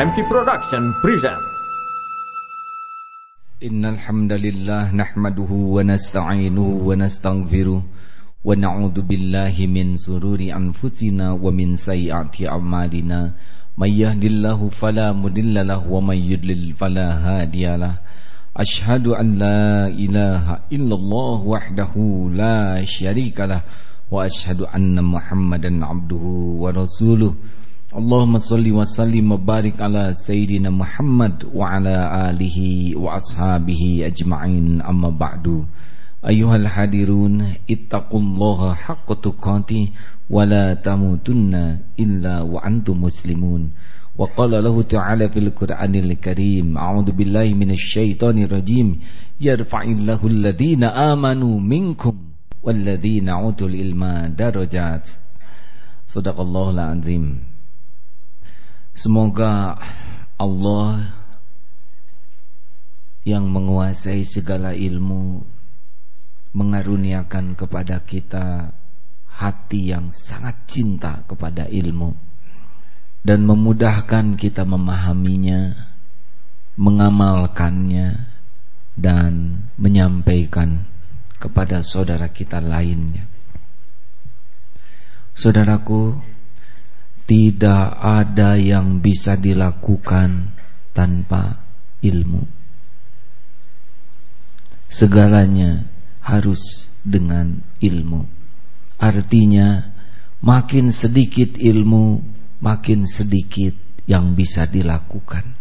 MT Production present. إن الحمد لله نحمده ونستعينه ونستغفره ونعوذ بالله من سرور أنفسنا ومن سيئات أعمالنا من يهد الله فلا مضل له ومن يضلل فلا هادي له أشهد أن لا إله إلا الله وحده لا شريك له وأشهد أن محمدا عبده ورسوله اللهم صل وسلم وبارك على سيدنا محمد وعلى آله وأصحابه أجمعين. أما بعد أيها الحاضرون اتقوا الله حق تقاته ولا تموتن إلا وأنتم مسلمون. وقال له تعالى في القرآن الكريم أعوذ بالله من الشيطان الرجيم يرفع الله الذين آمنوا منكم والذين أوتوا العلم درجات. صدق الله العظيم. Semoga Allah yang menguasai segala ilmu mengaruniakan kepada kita hati yang sangat cinta kepada ilmu dan memudahkan kita memahaminya, mengamalkannya dan menyampaikan kepada saudara kita lainnya. Saudaraku, tidak ada yang bisa dilakukan tanpa ilmu. Segalanya harus dengan ilmu. Artinya, makin sedikit ilmu, makin sedikit yang bisa dilakukan.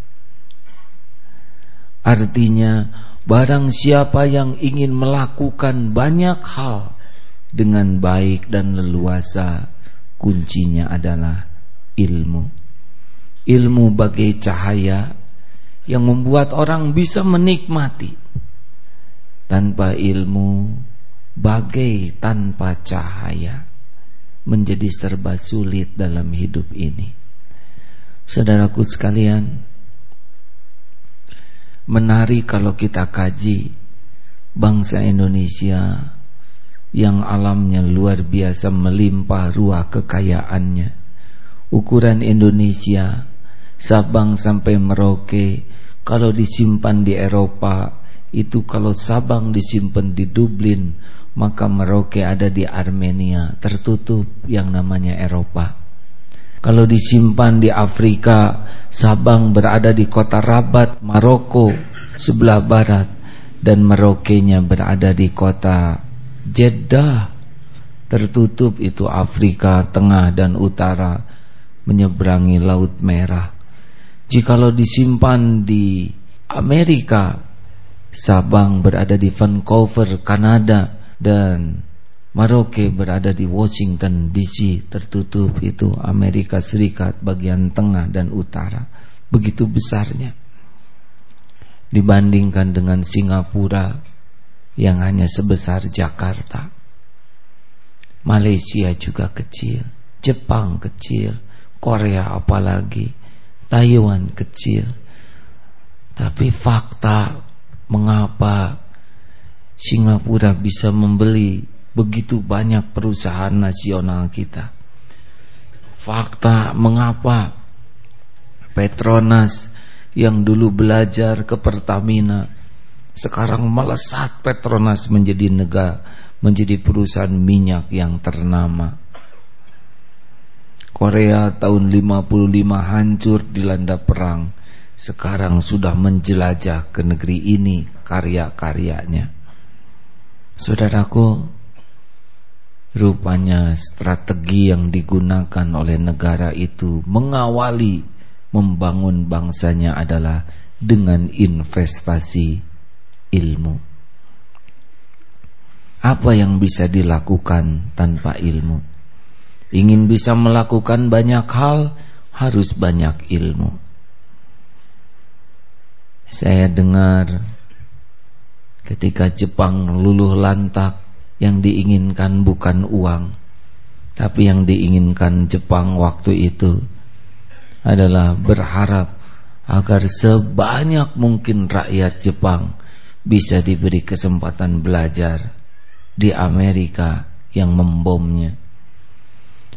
Artinya, barang siapa yang ingin melakukan banyak hal dengan baik dan leluasa, kuncinya adalah ilmu. Ilmu bagai cahaya yang membuat orang bisa menikmati. Tanpa ilmu, bagai tanpa cahaya, menjadi serba sulit dalam hidup ini. Saudaraku sekalian, menarik kalau kita kaji bangsa Indonesia yang alamnya luar biasa melimpah ruah kekayaannya ukuran Indonesia Sabang sampai Merauke kalau disimpan di Eropa itu kalau Sabang disimpan di Dublin maka Merauke ada di Armenia tertutup yang namanya Eropa. Kalau disimpan di Afrika Sabang berada di kota Rabat Maroko sebelah barat dan Merauke-nya berada di kota Jeddah tertutup itu Afrika tengah dan utara menyeberangi Laut Merah. Jikalau disimpan di Amerika, Sabang berada di Vancouver, Kanada dan Merauke berada di Washington DC tertutup itu Amerika Serikat bagian tengah dan utara. Begitu besarnya. Dibandingkan dengan Singapura yang hanya sebesar Jakarta. Malaysia juga kecil Jepang kecil Korea apalagi Taiwan kecil. Tapi fakta mengapa Singapura bisa membeli begitu banyak perusahaan nasional kita? Fakta mengapa Petronas yang dulu belajar ke Pertamina sekarang melesat Petronas menjadi negara menjadi perusahaan minyak yang ternama Korea tahun 55 hancur dilanda perang. Sekarang sudah menjelajah ke negeri ini karya-karyanya. Saudaraku Rupanya strategi yang digunakan oleh negara itu Mengawali membangun bangsanya adalah Dengan investasi ilmu. Apa yang bisa dilakukan tanpa ilmu Ingin bisa melakukan banyak hal harus banyak ilmu. Saya dengar ketika Jepang luluh lantak yang diinginkan bukan uang, tapi yang diinginkan Jepang waktu itu adalah berharap agar sebanyak mungkin rakyat Jepang bisa diberi kesempatan belajar di Amerika yang membomnya.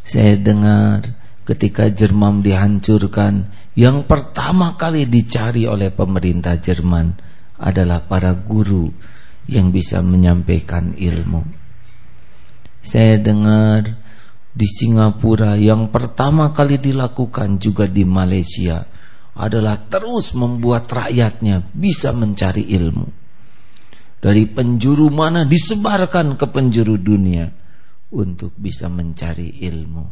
Saya dengar ketika Jerman dihancurkan Yang pertama kali dicari oleh pemerintah Jerman adalah para guru yang bisa menyampaikan ilmu. Saya dengar di Singapura yang pertama kali dilakukan juga di Malaysia adalah terus membuat rakyatnya bisa mencari ilmu. Dari penjuru mana disebarkan ke penjuru dunia untuk bisa mencari ilmu.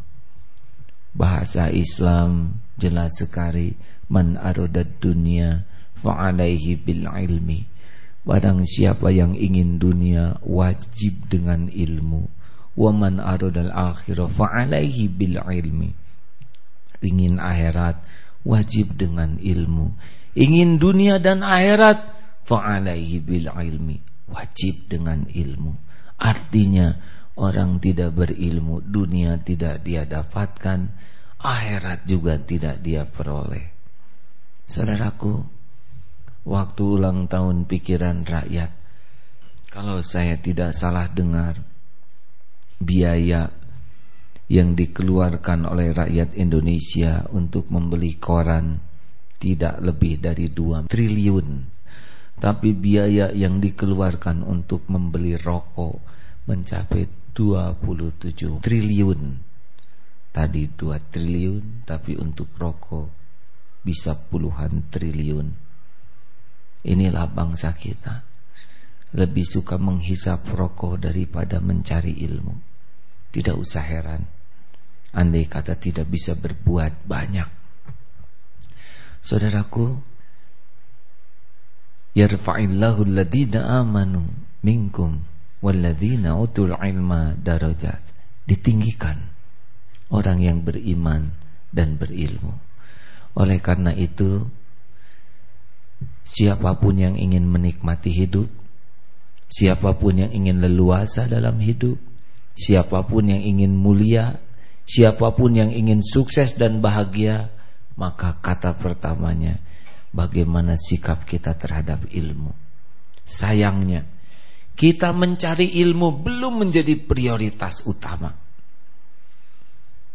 Bahasa Islam jelas sekali man arodat dunia fa'alaihi bil ilmi. Barang siapa yang ingin dunia wajib dengan ilmu. Wa man aradal akhirah fa'alaihi bil ilmi. Ingin akhirat wajib dengan ilmu. Ingin dunia dan akhirat fa'alaihi bil ilmi. Wajib dengan ilmu. Artinya orang tidak berilmu, dunia tidak dia dapatkan, akhirat juga tidak dia peroleh. Saudaraku, waktu ulang tahun pikiran rakyat, kalau saya tidak salah dengar, biaya yang dikeluarkan oleh rakyat Indonesia untuk membeli koran tidak lebih dari 2 triliun. Tapi biaya yang dikeluarkan untuk membeli rokok mencapai 27 triliun. Tadi 2 triliun, tapi untuk rokok bisa puluhan triliun. Inilah bangsa kita. Lebih suka menghisap rokok daripada mencari ilmu. Tidak usah heran. Andai kata tidak bisa berbuat banyak. Saudaraku, yarfa'illahu alladhina amanu minkum walladzina utul ilma darajat ditinggikan orang yang beriman dan berilmu. Oleh karena itu siapa pun yang ingin menikmati hidup siapa pun yang ingin leluasa dalam hidup siapa pun yang ingin mulia siapa pun yang ingin sukses dan bahagia maka kata pertamanya bagaimana sikap kita terhadap ilmu? Sayangnya kita mencari ilmu belum menjadi prioritas utama.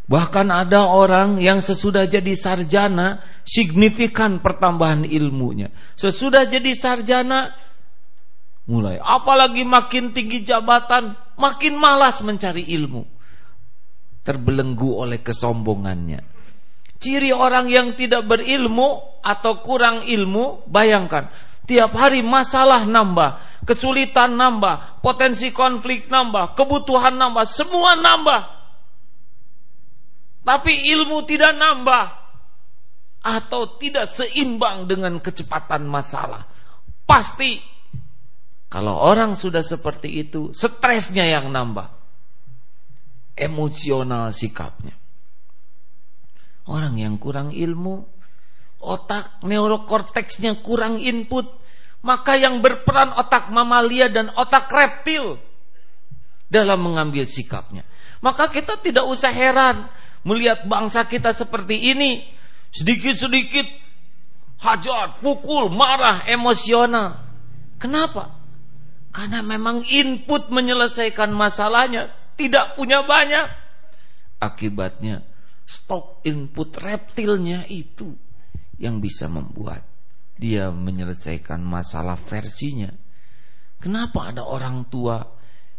Bahkan ada orang yang sesudah jadi sarjana signifikan pertambahan ilmunya. Sesudah jadi sarjana mulai apalagi makin tinggi jabatan makin malas mencari ilmu. Terbelenggu oleh kesombongannya. Ciri orang yang tidak berilmu atau kurang ilmu, bayangkan Tiap hari masalah nambah, kesulitan nambah, potensi konflik nambah, kebutuhan nambah, semua nambah. Tapi ilmu tidak nambah atau tidak seimbang dengan kecepatan masalah. Pasti kalau orang sudah seperti itu, stresnya yang nambah. Emosional sikapnya. Orang yang kurang ilmu otak neurokorteksnya kurang input, maka yang berperan otak mamalia dan otak reptil dalam mengambil sikapnya. Maka kita tidak usah heran melihat bangsa kita seperti ini, sedikit-sedikit hajar, pukul, marah, emosional. Kenapa? Karena memang input menyelesaikan masalahnya tidak punya banyak. Akibatnya stok input reptilnya itu yang bisa membuat dia menyelesaikan masalah versinya. Kenapa ada orang tua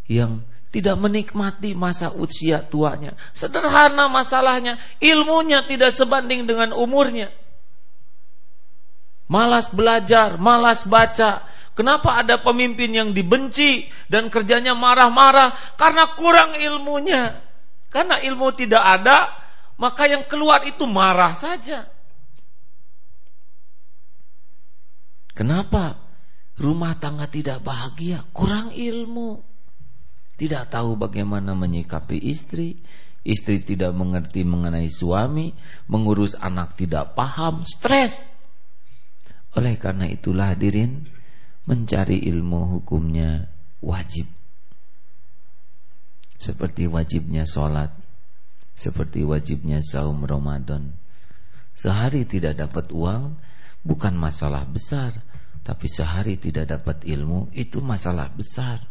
yang tidak menikmati masa usia tuanya? Sederhana masalahnya, ilmunya tidak sebanding dengan umurnya. Malas belajar, malas baca. Kenapa ada pemimpin yang dibenci dan kerjanya marah-marah? Karena kurang ilmunya. Karena ilmu tidak ada, maka yang keluar itu marah saja. Kenapa rumah tangga tidak bahagia? Kurang ilmu. Tidak tahu bagaimana menyikapi istri, istri tidak mengerti mengenai suami, mengurus anak tidak paham, stres. Oleh karena itulah hadirin mencari ilmu hukumnya wajib. Seperti wajibnya sholat, seperti wajibnya saum Ramadan. Sehari tidak dapat uang, bukan masalah besar, tapi sehari tidak dapat ilmu itu masalah besar.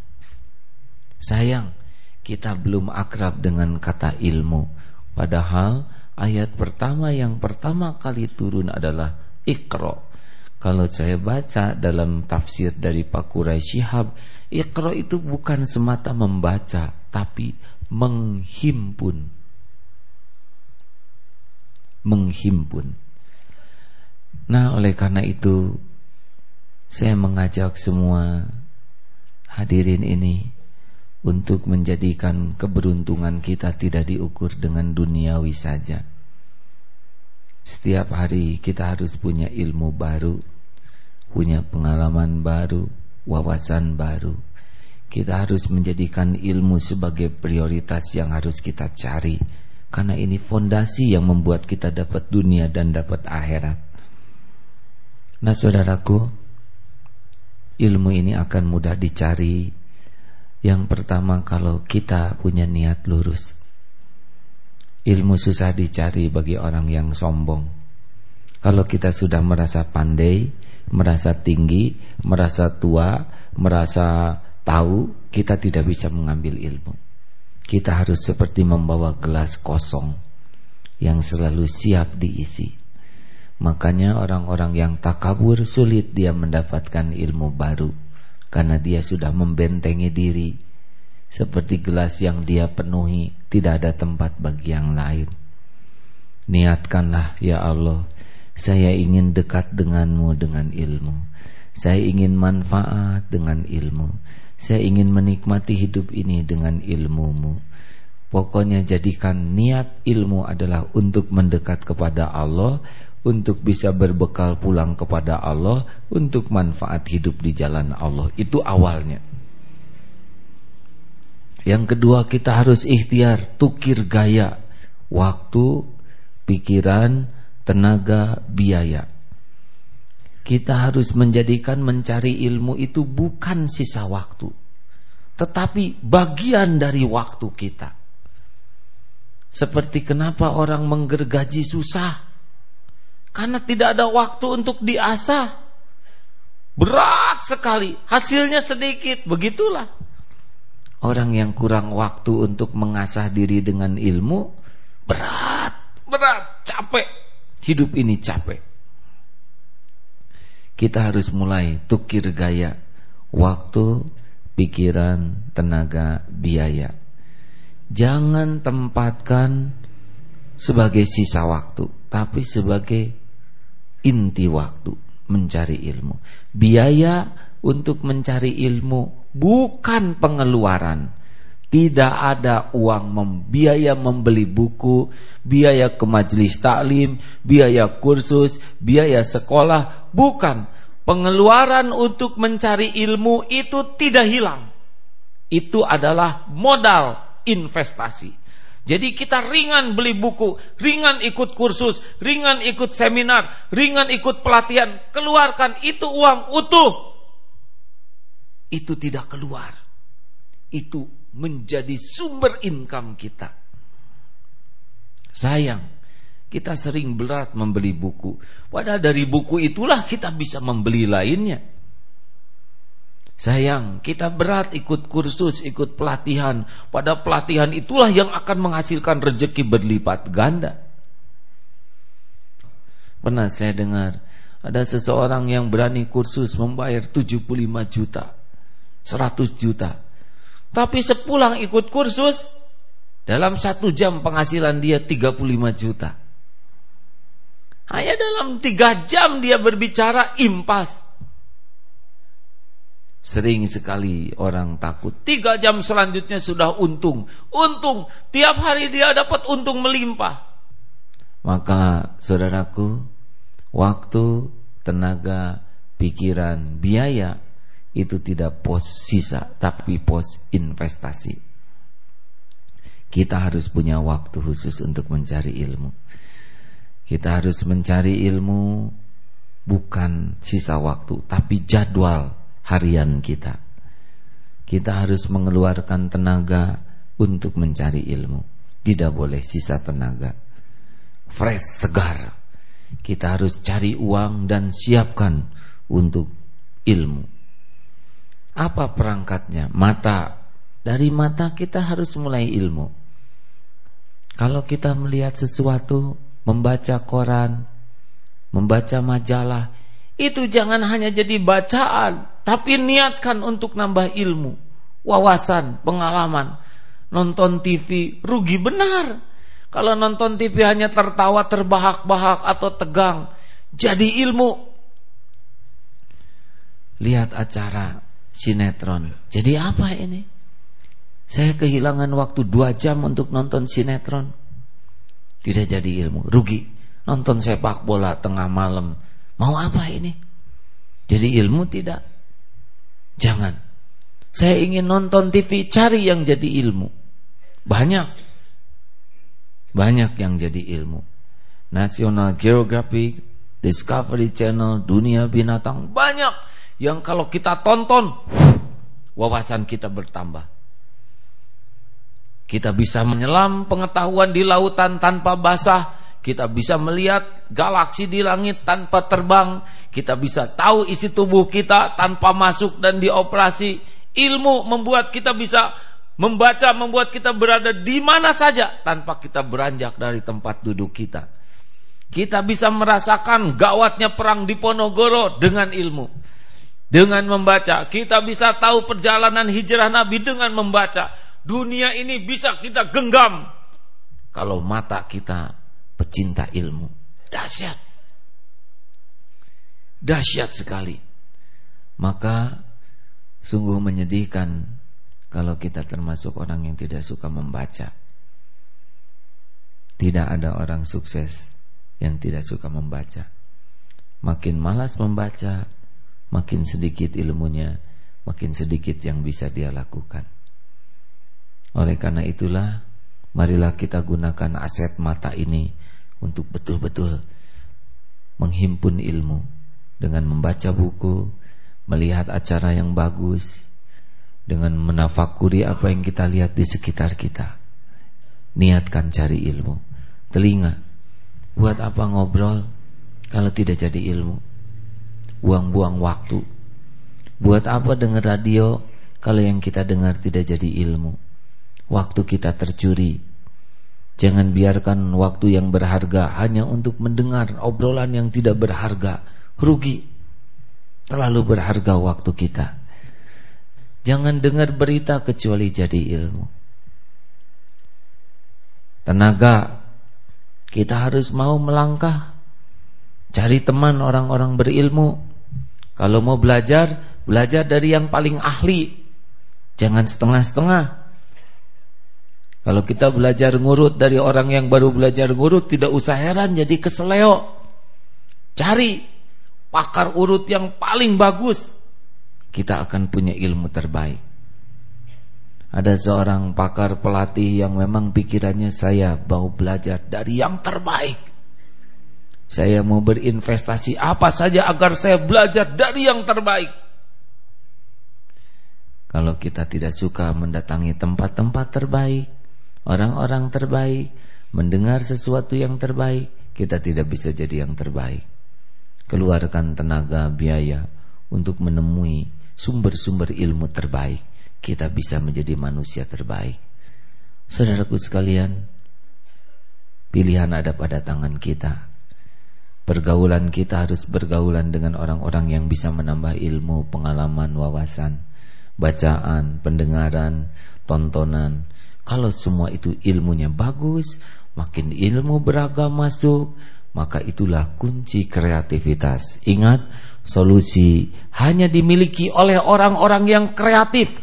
Sayang, kita belum akrab dengan kata ilmu, padahal ayat pertama yang pertama kali turun adalah Iqra. Kalau saya baca dalam tafsir dari Pak Quraisy Shihab, Iqra itu bukan semata membaca, tapi menghimpun. Menghimpun. Nah, oleh karena itu saya mengajak semua hadirin ini untuk menjadikan keberuntungan kita tidak diukur dengan duniawi saja. Setiap hari kita harus punya ilmu baru, punya pengalaman baru, wawasan baru. Kita harus menjadikan ilmu sebagai prioritas yang harus kita cari karena ini fondasi yang membuat kita dapat dunia dan dapat akhirat. Nah, saudaraku, ilmu ini akan mudah dicari. Yang pertama kalau kita punya niat lurus. Ilmu susah dicari bagi orang yang sombong. Kalau kita sudah merasa pandai Merasa tinggi Merasa tua Merasa tahu Kita tidak bisa mengambil ilmu. Kita harus seperti membawa gelas kosong Yang selalu siap diisi Makanya orang-orang yang takabur sulit dia mendapatkan ilmu baru. Karena dia sudah membentengi diri. Seperti gelas yang dia penuhi tidak ada tempat bagi yang lain. Niatkanlah ya Allah saya ingin dekat denganmu dengan ilmu. Saya ingin manfaat dengan ilmu. Saya ingin menikmati hidup ini dengan ilmumu. Pokoknya jadikan niat ilmu adalah untuk mendekat kepada Allah untuk bisa berbekal pulang kepada Allah untuk manfaat hidup di jalan Allah. Itu awalnya. Yang kedua kita harus ikhtiar tukir gaya waktu pikiran tenaga biaya. Kita harus menjadikan mencari ilmu itu bukan sisa waktu tetapi bagian dari waktu kita. Seperti kenapa orang menggergaji susah karena tidak ada waktu untuk diasah. Berat sekali, hasilnya sedikit, begitulah. Orang yang kurang waktu untuk mengasah diri dengan ilmu, berat, berat, capek. Hidup ini capek. Kita harus mulai tukir gaya waktu, pikiran, tenaga, biaya. Jangan tempatkan sebagai sisa waktu, tapi sebagai inti waktu mencari ilmu. Biaya untuk mencari ilmu bukan pengeluaran. Tidak ada uang membiaya membeli buku, biaya ke majelis taklim, biaya kursus, biaya sekolah, bukan. Pengeluaran untuk mencari ilmu itu tidak hilang. Itu adalah modal investasi. Jadi kita ringan beli buku, ringan ikut kursus, ringan ikut seminar, ringan ikut pelatihan. Keluarkan itu uang utuh. Itu tidak keluar. Itu menjadi sumber income kita. Sayang, kita sering berat membeli buku. Padahal dari buku itulah kita bisa membeli lainnya. Sayang, kita berat ikut kursus, ikut pelatihan. Pada pelatihan itulah yang akan menghasilkan rejeki berlipat ganda. Pernah saya dengar ada seseorang yang berani kursus membayar 75 juta, 100 juta. Tapi sepulang ikut kursus, dalam satu jam penghasilan dia 35 juta. Hanya dalam tiga jam dia berbicara impas. Sering sekali orang takut. Tiga jam selanjutnya sudah untung. Untung. Tiap hari dia dapat untung melimpah. Maka saudaraku, waktu, tenaga, pikiran, biaya itu tidak pos sisa, tapi pos investasi. Kita harus punya waktu khusus untuk mencari ilmu. Kita harus mencari ilmu bukan sisa waktu, tapi jadwal harian kita. Kita harus mengeluarkan tenaga untuk mencari ilmu. Tidak boleh sisa tenaga. Fresh, segar. Kita harus cari uang dan siapkan untuk ilmu. Apa perangkatnya? Mata. Dari mata kita harus mulai ilmu. Kalau kita melihat sesuatu, membaca koran, membaca majalah, itu jangan hanya jadi bacaan, tapi niatkan untuk nambah ilmu, wawasan, pengalaman. Nonton TV rugi benar. Kalau nonton TV hanya tertawa terbahak-bahak atau tegang, jadi ilmu. Lihat acara sinetron. Jadi apa ini? Saya kehilangan waktu dua jam untuk nonton sinetron. Tidak jadi ilmu, rugi. Nonton sepak bola tengah malam. Mau apa ini? Jadi ilmu tidak? Jangan. Saya ingin nonton TV, cari yang jadi ilmu. Banyak. Banyak yang jadi ilmu. National Geographic, Discovery Channel, Dunia Binatang, banyak yang kalau kita tonton wawasan kita bertambah. Kita bisa menyelam pengetahuan di lautan tanpa basah, kita bisa melihat galaksi di langit tanpa terbang, kita bisa tahu isi tubuh kita tanpa masuk dan dioperasi. Ilmu membuat kita bisa membaca, membuat kita berada di mana saja tanpa kita beranjak dari tempat duduk kita. Kita bisa merasakan gawatnya perang di Ponorogo dengan ilmu dengan membaca. Kita bisa tahu perjalanan hijrah Nabi dengan membaca. Dunia ini bisa kita genggam kalau mata kita pecinta ilmu. Dahsyat. Dahsyat sekali. Maka sungguh menyedihkan kalau kita termasuk orang yang tidak suka membaca. Tidak ada orang sukses yang tidak suka membaca. Makin malas membaca, makin sedikit ilmunya, makin sedikit yang bisa dia lakukan. Oleh karena itulah, marilah kita gunakan aset mata ini untuk betul-betul menghimpun ilmu dengan membaca buku, melihat acara yang bagus, dengan menafakuri apa yang kita lihat di sekitar kita. Niatkan cari ilmu. Telinga, buat apa ngobrol kalau tidak jadi ilmu? buang-buang waktu. Buat apa dengar radio kalau yang kita dengar tidak jadi ilmu? Waktu kita tercuri. Jangan biarkan waktu yang berharga hanya untuk mendengar obrolan yang tidak berharga. Rugi. Terlalu berharga waktu kita. Jangan dengar berita kecuali jadi ilmu. Tenaga kita harus mau melangkah Cari teman orang-orang berilmu kalau mau belajar, belajar dari yang paling ahli. Jangan setengah-setengah. Kalau kita belajar ngurut dari orang yang baru belajar ngurut, tidak usah heran jadi keseleo. Cari pakar urut yang paling bagus. Kita akan punya ilmu terbaik. Ada seorang pakar pelatih yang memang pikirannya saya mau belajar dari yang terbaik. Saya mau berinvestasi apa saja agar saya belajar dari yang terbaik. Kalau kita tidak suka mendatangi tempat-tempat terbaik, orang-orang terbaik, mendengar sesuatu yang terbaik, kita tidak bisa jadi yang terbaik. Keluarkan tenaga, biaya untuk menemui sumber-sumber ilmu terbaik. Kita bisa menjadi manusia terbaik. Saudaraku sekalian, pilihan ada pada tangan kita. Pergaulan kita harus bergaulan dengan orang-orang yang bisa menambah ilmu, pengalaman, wawasan, bacaan, pendengaran, tontonan. Kalau semua itu ilmunya bagus, makin ilmu beragam masuk, maka itulah kunci kreativitas. Ingat, solusi hanya dimiliki oleh orang-orang yang kreatif.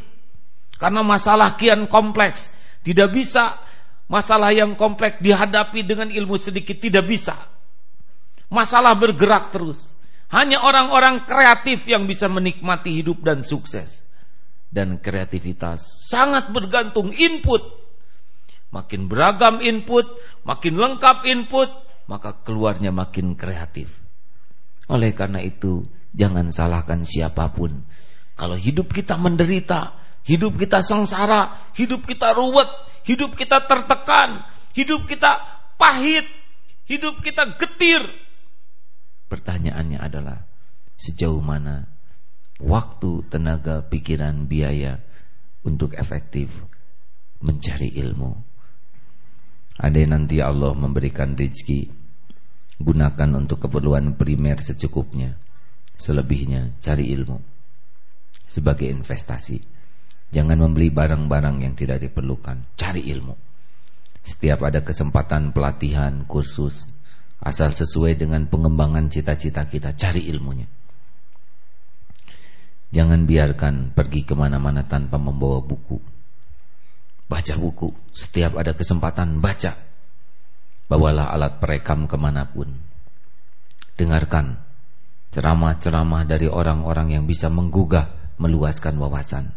Karena masalah kian kompleks, tidak bisa masalah yang kompleks dihadapi dengan ilmu sedikit, tidak bisa. Masalah bergerak terus. Hanya orang-orang kreatif yang bisa menikmati hidup dan sukses. Dan kreativitas sangat bergantung input. Makin beragam input, makin lengkap input, maka keluarnya makin kreatif. Oleh karena itu, jangan salahkan siapa pun. Kalau hidup kita menderita, hidup kita sengsara, hidup kita ruwet, hidup kita tertekan, hidup kita pahit, hidup kita getir, Pertanyaannya adalah sejauh mana waktu, tenaga, pikiran, biaya untuk efektif mencari ilmu. Ada nanti Allah memberikan rezeki Gunakan untuk keperluan primer secukupnya. Selebihnya cari ilmu Sebagai investasi. Jangan membeli barang-barang yang tidak diperlukan. Cari ilmu. Setiap ada kesempatan pelatihan, kursus Asal sesuai dengan pengembangan cita-cita kita Cari ilmunya Jangan biarkan pergi ke mana-mana tanpa membawa buku. Baca buku. Setiap ada kesempatan baca. Bawalah alat perekam ke mana pun. Dengarkan Ceramah-ceramah dari orang-orang yang bisa menggugah Meluaskan wawasan.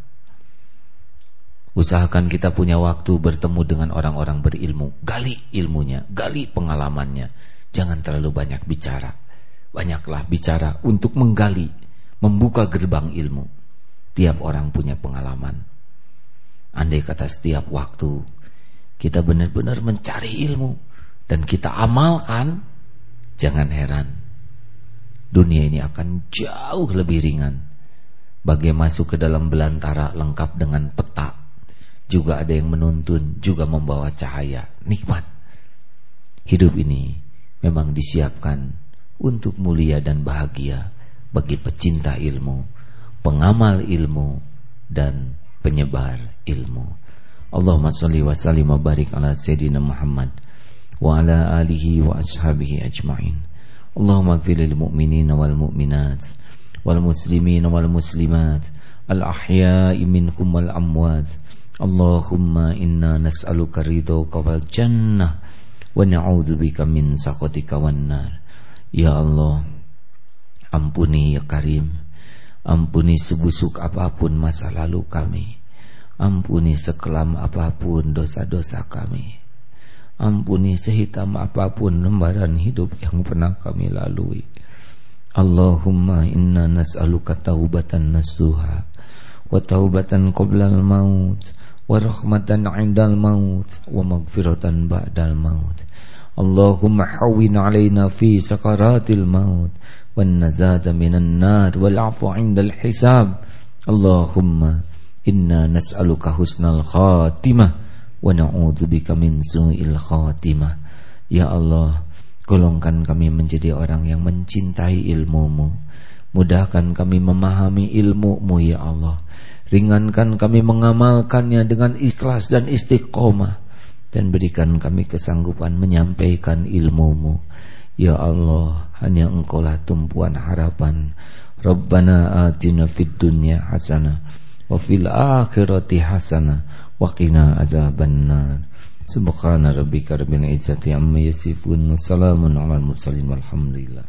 Usahakan kita punya waktu bertemu dengan orang-orang berilmu. Gali ilmunya, gali pengalamannya. Jangan terlalu banyak bicara. Banyaklah bicara untuk menggali Membuka gerbang ilmu. Tiap orang punya pengalaman. Andai kata setiap waktu Kita benar-benar mencari ilmu Dan kita amalkan Jangan heran. Dunia ini akan jauh lebih ringan. Bagai masuk ke dalam belantara lengkap dengan peta juga ada yang menuntun, juga membawa cahaya, nikmat. Hidup ini memang disiapkan untuk mulia dan bahagia bagi pecinta ilmu, pengamal ilmu dan penyebar ilmu. Allahumma salli wa sallim wa barik ala sayyidina Muhammad wa ala alihi wa ashabihi ajma'in. Allahumma ighfir lil mu'minina wal mu'minat wal muslimina wal muslimat al ahya'i minkum wal amwat Allahumma inna nas'aluka ridhoka wal jannah wa na'udzubika min sakhatika wan nar. Ya Allah, ampuni ya Karim. Ampuni sebusuk apa pun masa lalu kami. Ampuni sekelam apa pun dosa-dosa kami. Ampuni sehitam apa pun lembaran hidup yang pernah kami lalui. Allahumma inna nas'aluka taubatan nasuha wa taubatan qoblal maut wa rahmatan 'indal maut wa maghfiratan ba'dal maut Allahumma hawwin 'alaina fi sakaratil maut minan nar wal 'afwa 'indal hisab. Allahumma inna nas'aluka husnal khatimah wa na'udzubika min su'il khatimah. Ya Allah golongkan kami menjadi orang yang mencintai ilmumu. Mudahkan kami memahami ilmumu ya Allah. Ringankan kami mengamalkannya dengan ikhlas dan istiqomah. Dan berikan kami kesanggupan menyampaikan ilmumu Ya Allah, hanya engkaulah tumpuan harapan. Rabbana atina fid dunya hasanah Wa fil akhirati hasanah Wa qina adzaban nar Subhana rabbika rabbil izzati amma yasifun Salamun ala mursalin walhamdulillah